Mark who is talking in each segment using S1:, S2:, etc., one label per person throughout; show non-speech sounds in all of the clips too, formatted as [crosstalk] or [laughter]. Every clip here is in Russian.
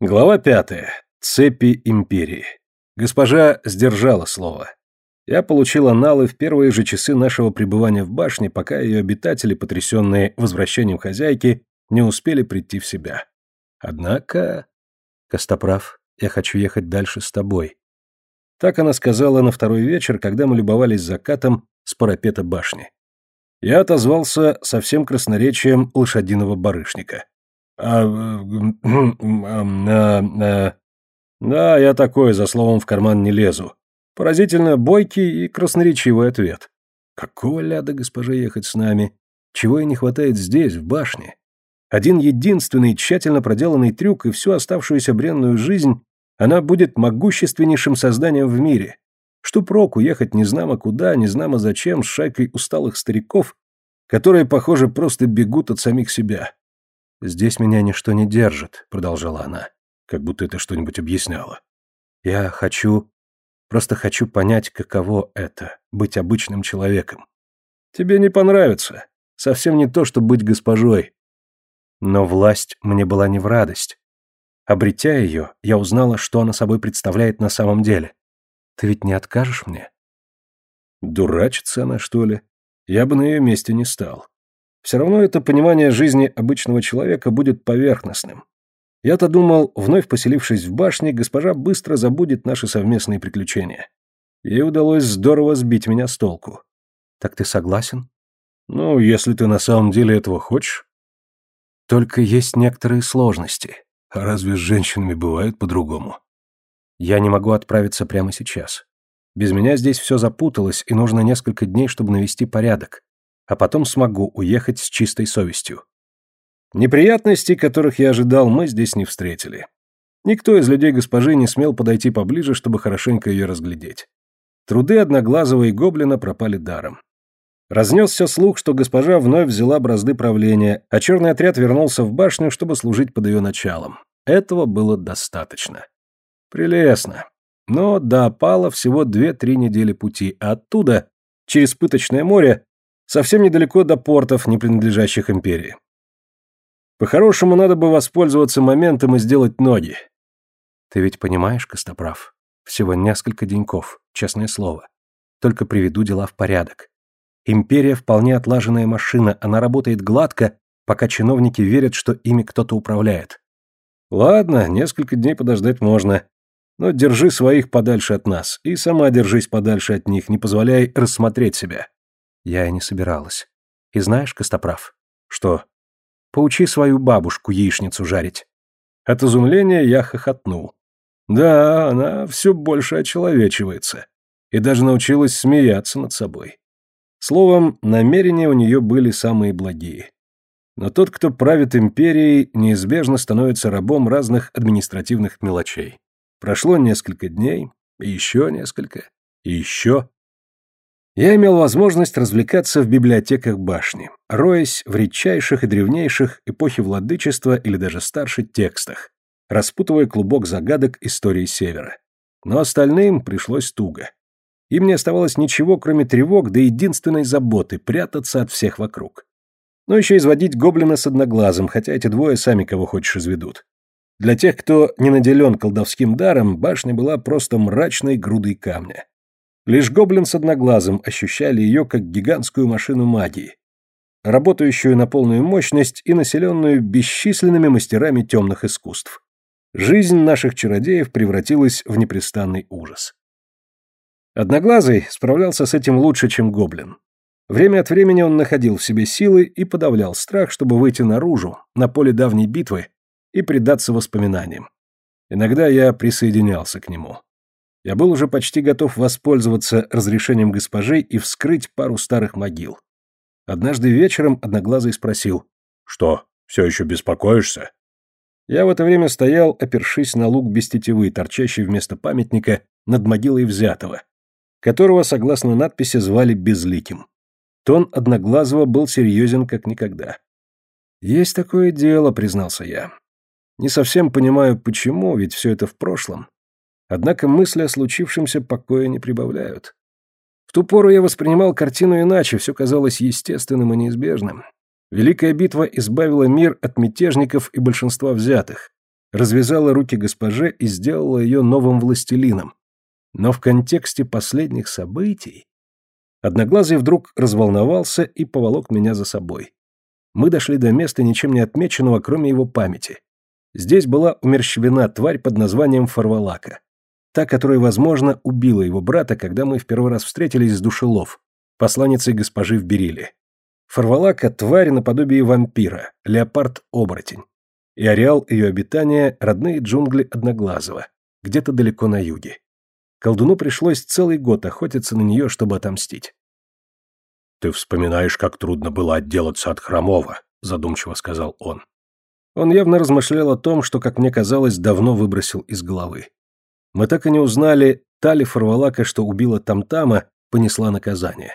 S1: Глава пятая. Цепи империи. Госпожа сдержала слово. Я получил аналы в первые же часы нашего пребывания в башне, пока ее обитатели, потрясенные возвращением хозяйки, не успели прийти в себя. Однако... Костоправ, я хочу ехать дальше с тобой. Так она сказала на второй вечер, когда мы любовались закатом с парапета башни. Я отозвался со всем красноречием лошадиного барышника. А, [clears throat] а, а, да, я такой, за словом в карман не лезу. Поразительно бойкий и красноречивый ответ. Какого ляда госпоже ехать с нами? Чего ей не хватает здесь, в башне? Один единственный тщательно проделанный трюк, и всю оставшуюся бренную жизнь она будет могущественнейшим созданием в мире. Что проку ехать незнамо куда, незнамо зачем, с шайкой усталых стариков, которые, похоже, просто бегут от самих себя. «Здесь меня ничто не держит», — продолжала она, как будто это что-нибудь объясняло. «Я хочу... просто хочу понять, каково это — быть обычным человеком. Тебе не понравится. Совсем не то, что быть госпожой. Но власть мне была не в радость. Обретя ее, я узнала, что она собой представляет на самом деле. Ты ведь не откажешь мне?» Дурачится она, что ли? Я бы на ее месте не стал. Все равно это понимание жизни обычного человека будет поверхностным. Я-то думал, вновь поселившись в башне, госпожа быстро забудет наши совместные приключения. Ей удалось здорово сбить меня с толку. Так ты согласен? Ну, если ты на самом деле этого хочешь. Только есть некоторые сложности. А разве с женщинами бывает по-другому? Я не могу отправиться прямо сейчас. Без меня здесь все запуталось, и нужно несколько дней, чтобы навести порядок а потом смогу уехать с чистой совестью. Неприятностей, которых я ожидал, мы здесь не встретили. Никто из людей госпожи не смел подойти поближе, чтобы хорошенько ее разглядеть. Труды Одноглазого и Гоблина пропали даром. Разнесся слух, что госпожа вновь взяла бразды правления, а черный отряд вернулся в башню, чтобы служить под ее началом. Этого было достаточно. Прелестно. Но до опала всего две-три недели пути, а оттуда, через Пыточное море, совсем недалеко до портов, не принадлежащих империи. По-хорошему, надо бы воспользоваться моментом и сделать ноги. Ты ведь понимаешь, Костоправ, всего несколько деньков, честное слово. Только приведу дела в порядок. Империя вполне отлаженная машина, она работает гладко, пока чиновники верят, что ими кто-то управляет. Ладно, несколько дней подождать можно. Но держи своих подальше от нас, и сама держись подальше от них, не позволяй рассмотреть себя. Я и не собиралась. И знаешь, Костоправ? Что? Поучи свою бабушку яичницу жарить. От изумления я хохотнул. Да, она все больше очеловечивается. И даже научилась смеяться над собой. Словом, намерения у нее были самые благие. Но тот, кто правит империей, неизбежно становится рабом разных административных мелочей. Прошло несколько дней, еще несколько, и еще я имел возможность развлекаться в библиотеках башни, роясь в редчайших и древнейших эпохи владычества или даже старше текстах, распутывая клубок загадок истории Севера. Но остальным пришлось туго. Им не оставалось ничего, кроме тревог да единственной заботы — прятаться от всех вокруг. Но еще изводить гоблина с одноглазым, хотя эти двое сами кого хочешь изведут. Для тех, кто не наделен колдовским даром, башня была просто мрачной грудой камня. Лишь гоблин с одноглазым ощущали ее как гигантскую машину магии, работающую на полную мощность и населенную бесчисленными мастерами темных искусств. Жизнь наших чародеев превратилась в непрестанный ужас. Одноглазый справлялся с этим лучше, чем гоблин. Время от времени он находил в себе силы и подавлял страх, чтобы выйти наружу, на поле давней битвы, и предаться воспоминаниям. Иногда я присоединялся к нему. Я был уже почти готов воспользоваться разрешением госпожи и вскрыть пару старых могил. Однажды вечером Одноглазый спросил, «Что, все еще беспокоишься?» Я в это время стоял, опершись на лук без тетивы, торчащий вместо памятника над могилой взятого, которого, согласно надписи, звали Безликим. Тон Одноглазого был серьезен как никогда. «Есть такое дело», — признался я. «Не совсем понимаю, почему, ведь все это в прошлом. Однако мысли о случившемся покоя не прибавляют. В ту пору я воспринимал картину иначе, все казалось естественным и неизбежным. Великая битва избавила мир от мятежников и большинства взятых. развязала руки госпоже и сделала ее новым властелином. Но в контексте последних событий... Одноглазый вдруг разволновался и поволок меня за собой. Мы дошли до места, ничем не отмеченного, кроме его памяти. Здесь была умерщвлена тварь под названием Фарвалака. Та, которая, возможно, убила его брата, когда мы в первый раз встретились с Душелов, посланницей госпожи в Бериле. Фарвалака — тварь наподобие вампира, леопард-оборотень. И ареал ее обитания — родные джунгли Одноглазого, где-то далеко на юге. Колдуну пришлось целый год охотиться на нее, чтобы отомстить.
S2: «Ты вспоминаешь, как трудно было отделаться от Хромова», — задумчиво сказал он.
S1: Он явно размышлял о том, что, как мне казалось, давно выбросил из головы. Мы так и не узнали, та ли Фарвалака, что убила Тамтама, понесла наказание.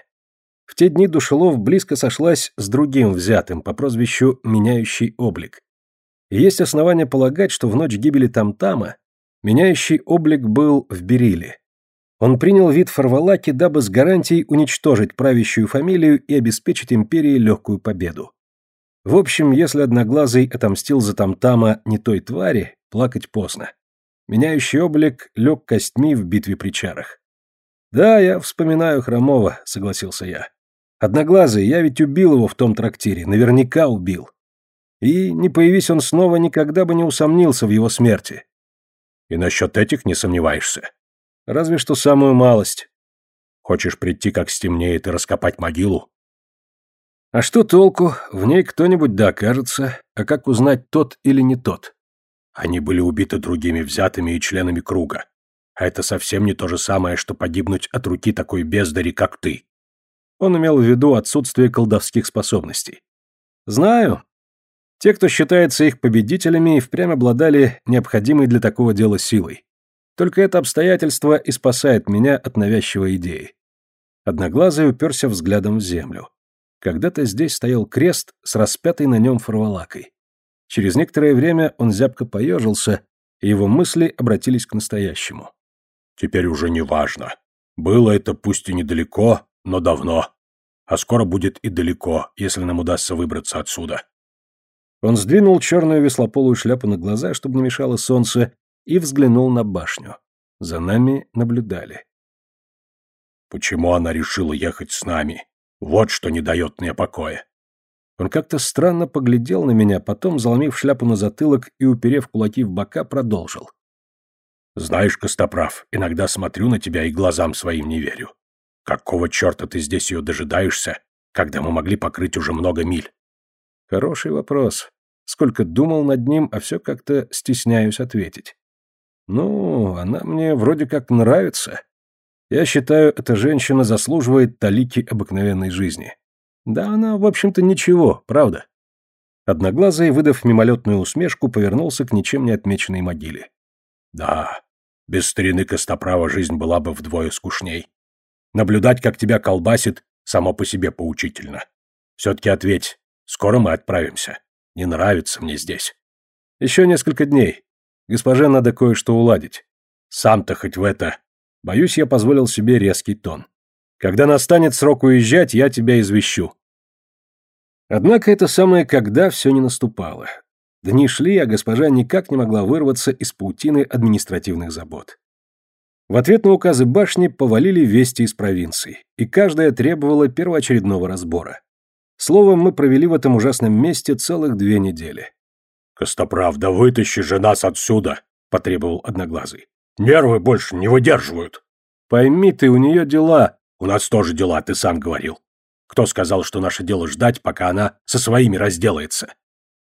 S1: В те дни Душелов близко сошлась с другим взятым по прозвищу «Меняющий облик». И есть основания полагать, что в ночь гибели Тамтама меняющий облик был в Бериле. Он принял вид Фарвалаки, дабы с гарантией уничтожить правящую фамилию и обеспечить империи легкую победу. В общем, если Одноглазый отомстил за Тамтама не той твари, плакать поздно. Меняющий облик лег костьми в битве при чарах. «Да, я вспоминаю Хромова», — согласился я. «Одноглазый, я ведь убил его в том трактире, наверняка убил. И, не появись он снова, никогда бы не усомнился в его смерти».
S2: «И насчет этих не сомневаешься?»
S1: Разве что самую малость.
S2: Хочешь прийти, как стемнеет, и раскопать могилу?
S1: А что толку? В ней кто-нибудь да окажется. А как узнать, тот или не тот?
S2: Они были убиты другими взятыми и членами круга. А это совсем не то же самое, что погибнуть от руки такой бездари, как ты.
S1: Он имел в виду отсутствие колдовских способностей. Знаю. Те, кто считается их победителями, впрямь обладали необходимой для такого дела силой. Только это обстоятельство и спасает меня от навязчивой идеи. Одноглазый уперся взглядом в землю. Когда-то здесь стоял крест с распятой на нем фарвалакой. Через некоторое время он зябко поежился, и его мысли обратились к настоящему.
S2: «Теперь уже не важно. Было это пусть и недалеко, но давно. А скоро будет и далеко, если нам удастся выбраться отсюда».
S1: Он сдвинул черную веслополую шляпу на глаза, чтобы не мешало солнце, и взглянул на башню. За нами наблюдали.
S2: «Почему она решила ехать с нами? Вот что не дает мне покоя».
S1: Он как-то странно поглядел на меня, потом, заломив шляпу на затылок и уперев кулаки в бока, продолжил.
S2: «Знаешь, Костоправ, иногда смотрю на тебя и глазам своим не верю. Какого черта ты здесь ее дожидаешься, когда мы могли покрыть уже много миль?»
S1: Хороший вопрос. Сколько думал над ним, а все как-то стесняюсь ответить. Ну, она мне вроде как нравится. Я считаю, эта женщина заслуживает талики обыкновенной жизни. Да она, в общем-то, ничего, правда. Одноглазый, выдав мимолетную усмешку, повернулся к ничем не отмеченной могиле.
S2: Да, без старины Костоправа жизнь была бы вдвое скучней. Наблюдать, как тебя колбасит, само по себе поучительно. Все-таки ответь, скоро мы отправимся. Не нравится мне здесь.
S1: Еще несколько дней. Госпоже надо кое-что уладить. Сам-то хоть в это. Боюсь, я позволил себе резкий тон. Когда настанет срок уезжать, я тебя извещу. Однако это самое «когда» все не наступало. Дни шли, а госпожа никак не могла вырваться из паутины административных забот. В ответ на указы башни повалили вести из провинций, и каждая требовала первоочередного разбора. Словом, мы провели в этом ужасном месте целых две недели.
S2: «Костоправда, вытащи же нас отсюда!» – потребовал Одноглазый. «Нервы больше не выдерживают!»
S1: «Пойми ты, у нее дела!»
S2: «У нас тоже дела, ты сам говорил. Кто сказал, что наше дело ждать, пока она со своими разделается?»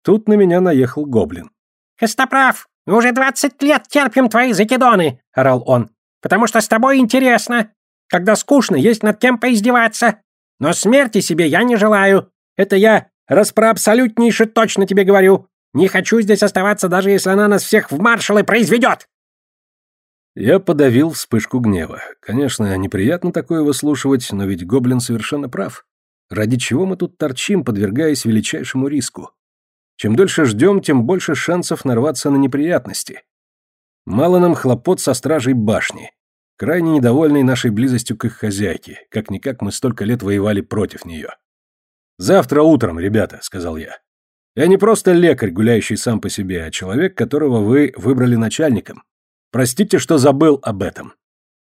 S1: Тут на меня наехал гоблин.
S3: «Костоправ, мы уже двадцать лет терпим твои закидоны!» – орал он. «Потому что с тобой интересно. Когда скучно, есть над кем поиздеваться. Но смерти себе я не желаю. Это я распроабсолютнейше точно тебе говорю. Не хочу здесь оставаться, даже если она нас всех в маршалы произведет!»
S1: Я подавил вспышку гнева. Конечно, неприятно такое выслушивать, но ведь гоблин совершенно прав. Ради чего мы тут торчим, подвергаясь величайшему риску? Чем дольше ждем, тем больше шансов нарваться на неприятности. Мало нам хлопот со стражей башни. Крайне недовольный нашей близостью к их хозяйке. Как-никак мы столько лет воевали против нее. «Завтра утром, ребята», — сказал я. Я не просто лекарь, гуляющий сам по себе, а человек, которого вы выбрали начальником. Простите, что забыл об этом.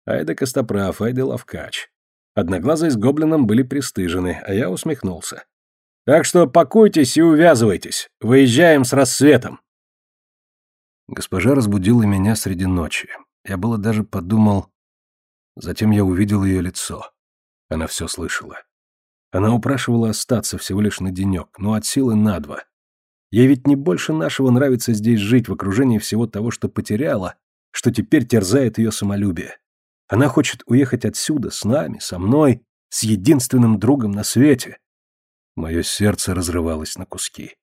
S1: Айда Костоправ, Айда Лавкач. Одноглазые с гоблином были пристыжены, а я усмехнулся. Так что пакуйтесь и увязывайтесь. Выезжаем с рассветом. Госпожа разбудила меня среди ночи. Я было даже подумал... Затем я увидел ее лицо. Она все слышала. Она упрашивала остаться всего лишь на денек, но от силы на два. Ей ведь не больше нашего нравится здесь жить в окружении всего того, что потеряла, что теперь терзает ее самолюбие. Она хочет уехать отсюда, с нами, со мной, с единственным другом на свете. Мое сердце разрывалось на куски.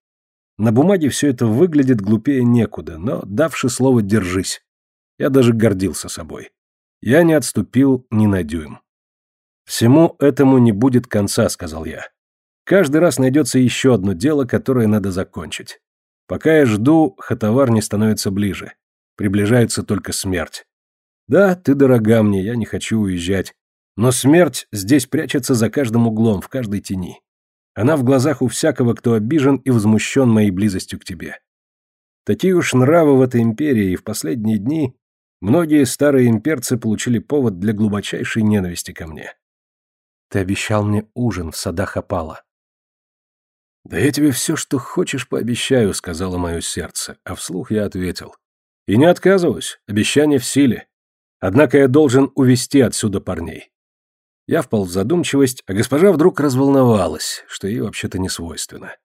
S1: На бумаге все это выглядит глупее некуда, но, давши слово «держись», я даже гордился собой. Я не отступил ни на дюйм. «Всему этому не будет конца», — сказал я. «Каждый раз найдется еще одно дело, которое надо закончить. Пока я жду, хатовар не становится ближе. Приближается только смерть. Да, ты дорога мне, я не хочу уезжать. Но смерть здесь прячется за каждым углом, в каждой тени. Она в глазах у всякого, кто обижен и возмущен моей близостью к тебе. Такие уж нравы в этой империи, и в последние дни многие старые имперцы получили повод для глубочайшей ненависти ко мне. Ты обещал мне ужин в садах опала. Да я тебе все, что хочешь, пообещаю, сказала мое сердце, а вслух я ответил. И не отказываюсь, обещание в силе. Однако я должен увести отсюда парней. Я впал в задумчивость, а госпожа вдруг разволновалась, что ей вообще-то не свойственно.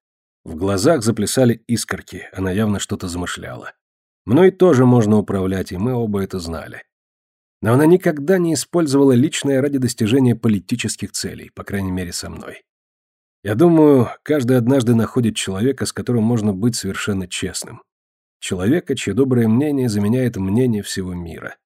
S1: В глазах заплясали искорки, она явно что-то замышляла. Мной тоже можно управлять, и мы оба это знали. Но она никогда не использовала личное ради достижения политических целей, по крайней мере, со мной. Я думаю, каждый однажды находит человека, с которым можно быть совершенно честным. Человека, чье доброе мнение заменяет мнение всего мира.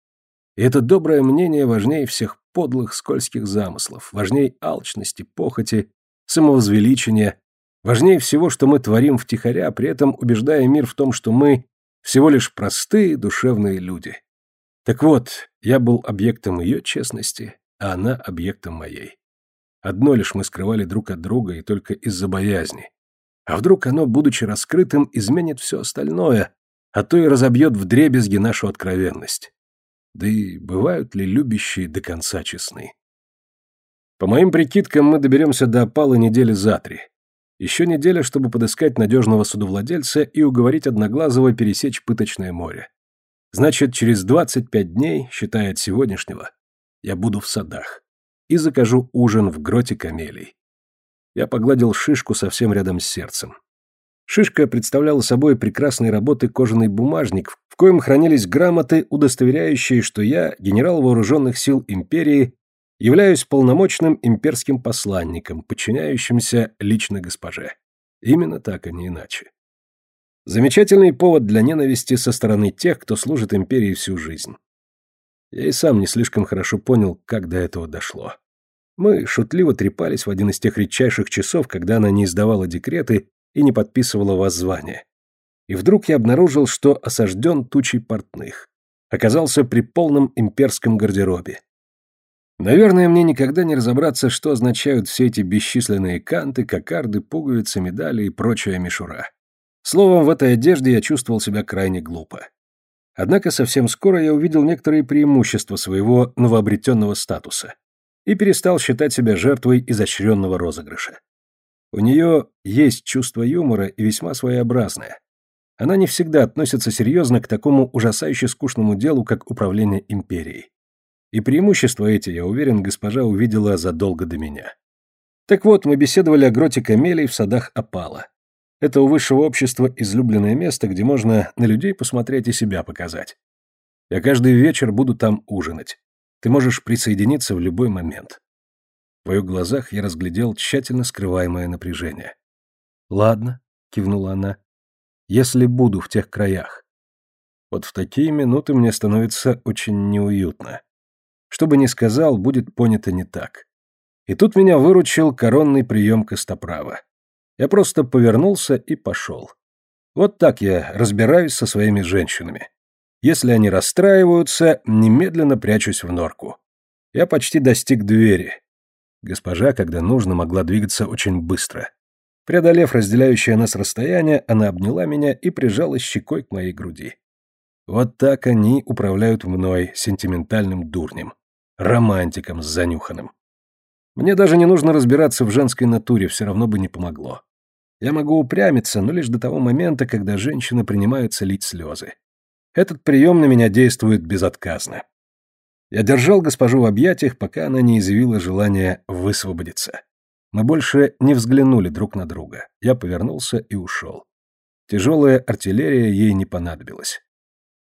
S1: И это доброе мнение важнее всех подлых скользких замыслов, важнее алчности, похоти, самовозвеличения, важнее всего, что мы творим втихаря, при этом убеждая мир в том, что мы всего лишь простые душевные люди. Так вот, я был объектом ее честности, а она объектом моей. Одно лишь мы скрывали друг от друга и только из-за боязни. А вдруг оно, будучи раскрытым, изменит все остальное, а то и разобьет вдребезги нашу откровенность. Да и бывают ли любящие до конца честны? По моим прикидкам, мы доберемся до опала недели за три. Еще неделя, чтобы подыскать надежного судовладельца и уговорить Одноглазого пересечь Пыточное море. Значит, через 25 дней, считая от сегодняшнего, я буду в садах и закажу ужин в гроте камелий. Я погладил шишку совсем рядом с сердцем. Шишка представляла собой прекрасной работы кожаный бумажник, в коем хранились грамоты, удостоверяющие, что я, генерал вооруженных сил империи, являюсь полномочным имперским посланником, подчиняющимся лично госпоже. Именно так, а не иначе. Замечательный повод для ненависти со стороны тех, кто служит империи всю жизнь. Я и сам не слишком хорошо понял, как до этого дошло. Мы шутливо трепались в один из тех редчайших часов, когда она не издавала декреты и не подписывала воззвание. И вдруг я обнаружил, что осажден тучей портных. Оказался при полном имперском гардеробе. Наверное, мне никогда не разобраться, что означают все эти бесчисленные канты, кокарды, пуговицы, медали и прочая мишура. Словом, в этой одежде я чувствовал себя крайне глупо. Однако совсем скоро я увидел некоторые преимущества своего новообретенного статуса и перестал считать себя жертвой изощренного розыгрыша. У нее есть чувство юмора и весьма своеобразное. Она не всегда относится серьезно к такому ужасающе скучному делу, как управление империей. И преимущества эти, я уверен, госпожа увидела задолго до меня. Так вот, мы беседовали о гроте камелий в садах опала. Это у высшего общества излюбленное место, где можно на людей посмотреть и себя показать. Я каждый вечер буду там ужинать. Ты можешь присоединиться в любой момент. В ее глазах я разглядел тщательно скрываемое напряжение. «Ладно», — кивнула она, — «если буду в тех краях». Вот в такие минуты мне становится очень неуютно. Что бы ни сказал, будет понято не так. И тут меня выручил коронный прием Костоправа. Я просто повернулся и пошел. Вот так я разбираюсь со своими женщинами. Если они расстраиваются, немедленно прячусь в норку. Я почти достиг двери. Госпожа, когда нужно, могла двигаться очень быстро. Преодолев разделяющее нас расстояние, она обняла меня и прижала щекой к моей груди. Вот так они управляют мной, сентиментальным дурнем, романтиком с занюханным. Мне даже не нужно разбираться в женской натуре, все равно бы не помогло. Я могу упрямиться, но лишь до того момента, когда женщина принимается лить слезы. Этот прием на меня действует безотказно. Я держал госпожу в объятиях, пока она не изъявила желания высвободиться. Мы больше не взглянули друг на друга. Я повернулся и ушел. Тяжелая артиллерия ей не понадобилась.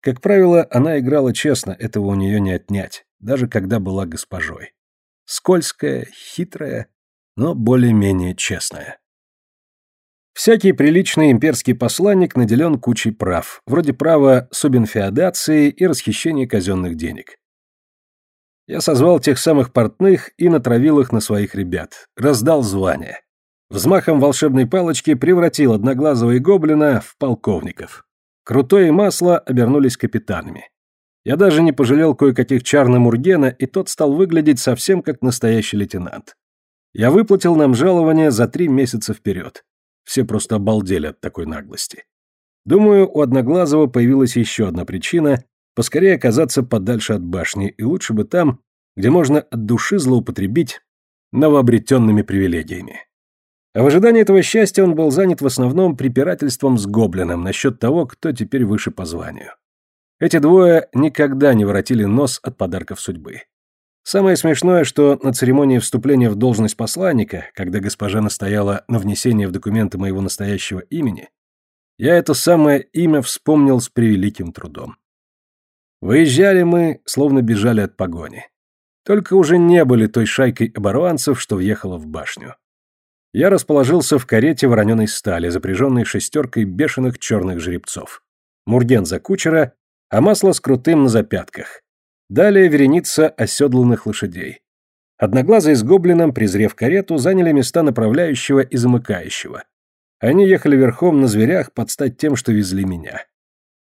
S1: Как правило, она играла честно, этого у нее не отнять, даже когда была госпожой. Скользкая, хитрая, но более-менее честная. Всякий приличный имперский посланник наделен кучей прав, вроде права субинфеодации и расхищения казенных денег. Я созвал тех самых портных и натравил их на своих ребят. Раздал звания. Взмахом волшебной палочки превратил одноглазого и гоблина в полковников. Крутое масло обернулись капитанами. Я даже не пожалел кое-каких чар на Мургена, и тот стал выглядеть совсем как настоящий лейтенант. Я выплатил нам жалование за три месяца вперед. Все просто обалдели от такой наглости. Думаю, у Одноглазого появилась еще одна причина, Поскорее оказаться подальше от башни, и лучше бы там, где можно от души злоупотребить новообретенными привилегиями. А в ожидании этого счастья он был занят в основном препирательством с гоблином насчет того, кто теперь выше по званию. Эти двое никогда не воротили нос от подарков судьбы. Самое смешное, что на церемонии вступления в должность посланника, когда госпожа настояла на внесение в документы моего настоящего имени, я это самое имя вспомнил с превеликим трудом. Выезжали мы, словно бежали от погони. Только уже не были той шайкой оборванцев, что въехала в башню. Я расположился в карете вороненой стали, запряженной шестеркой бешеных черных жеребцов. Мурген за кучера, а масло с крутым на запятках. Далее вереница оседланных лошадей. Одноглазые с гоблином, презрев карету, заняли места направляющего и замыкающего. Они ехали верхом на зверях под стать тем, что везли меня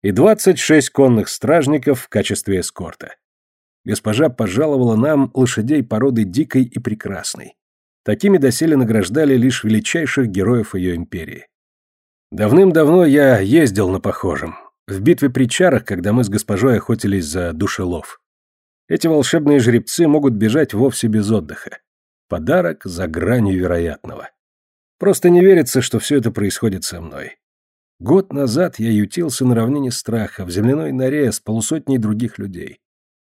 S1: и 26 конных стражников в качестве эскорта. Госпожа пожаловала нам лошадей породы дикой и прекрасной. Такими доселе награждали лишь величайших героев ее империи. Давным-давно я ездил на похожем. В битве при чарах, когда мы с госпожой охотились за душелов. Эти волшебные жеребцы могут бежать вовсе без отдыха. Подарок за гранью вероятного. Просто не верится, что все это происходит со мной. Год назад я ютился на равнине страха, в земляной норе с полусотней других людей.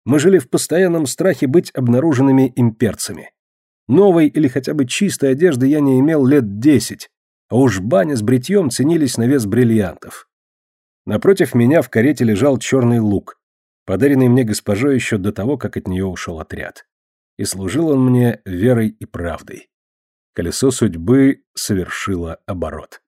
S1: Мы жили в постоянном страхе быть обнаруженными имперцами. Новой или хотя бы чистой одежды я не имел лет десять, а уж баня с бритьем ценились на вес бриллиантов. Напротив меня в карете лежал черный лук, подаренный мне госпожой еще до того, как от нее ушел отряд. И служил он мне верой и правдой. Колесо судьбы совершило оборот.